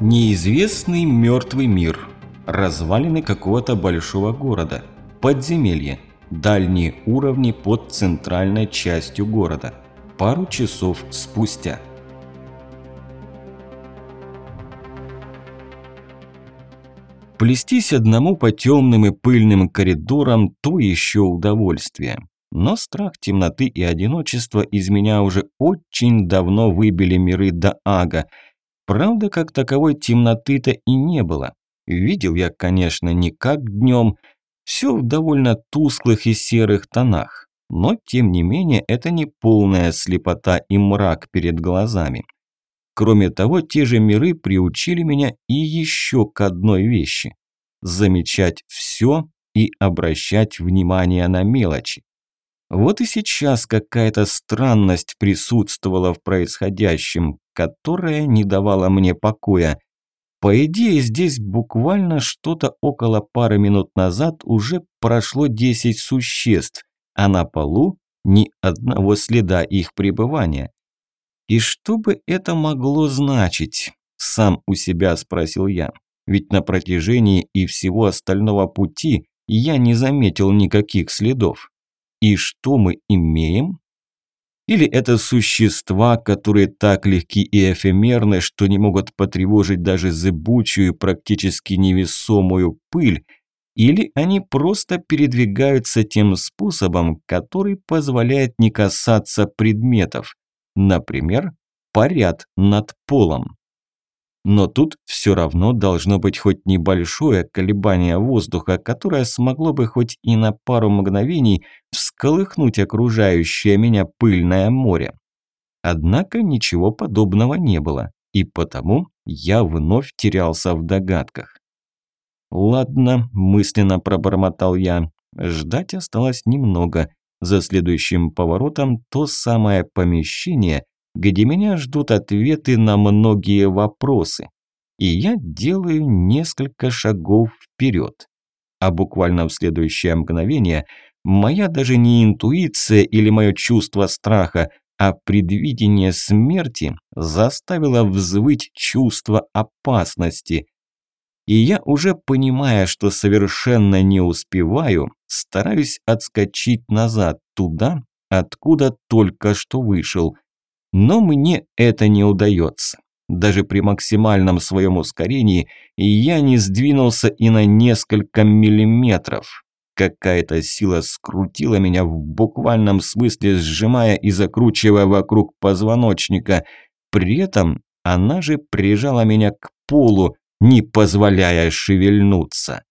Неизвестный мертвый мир. Развалины какого-то большого города. Подземелье. Дальние уровни под центральной частью города. Пару часов спустя. Плестись одному по темным и пыльным коридорам – то еще удовольствие. Но страх темноты и одиночества из меня уже очень давно выбили миры до ага – Правда, как таковой темноты-то и не было. Видел я, конечно, не как днем, все в довольно тусклых и серых тонах. Но, тем не менее, это не полная слепота и мрак перед глазами. Кроме того, те же миры приучили меня и еще к одной вещи – замечать все и обращать внимание на мелочи. Вот и сейчас какая-то странность присутствовала в происходящем, которая не давала мне покоя. По идее, здесь буквально что-то около пары минут назад уже прошло 10 существ, а на полу ни одного следа их пребывания. И что бы это могло значить? Сам у себя спросил я. Ведь на протяжении и всего остального пути я не заметил никаких следов. И что мы имеем? Или это существа, которые так легки и эфемерны, что не могут потревожить даже зыбучую, практически невесомую пыль, или они просто передвигаются тем способом, который позволяет не касаться предметов, например, парят над полом. Но тут все равно должно быть хоть небольшое колебание воздуха, которое смогло бы хоть и на пару мгновений всколыхнуть окружающее меня пыльное море. Однако ничего подобного не было, и потому я вновь терялся в догадках. «Ладно», – мысленно пробормотал я, – ждать осталось немного. За следующим поворотом то самое помещение, где меня ждут ответы на многие вопросы. И я делаю несколько шагов вперед. А буквально в следующее мгновение моя даже не интуиция или мое чувство страха, а предвидение смерти заставило взвыть чувство опасности. И я уже понимая, что совершенно не успеваю, стараюсь отскочить назад туда, откуда только что вышел – но мне это не удается. Даже при максимальном своем ускорении я не сдвинулся и на несколько миллиметров. Какая-то сила скрутила меня в буквальном смысле, сжимая и закручивая вокруг позвоночника. При этом она же прижала меня к полу, не позволяя шевельнуться.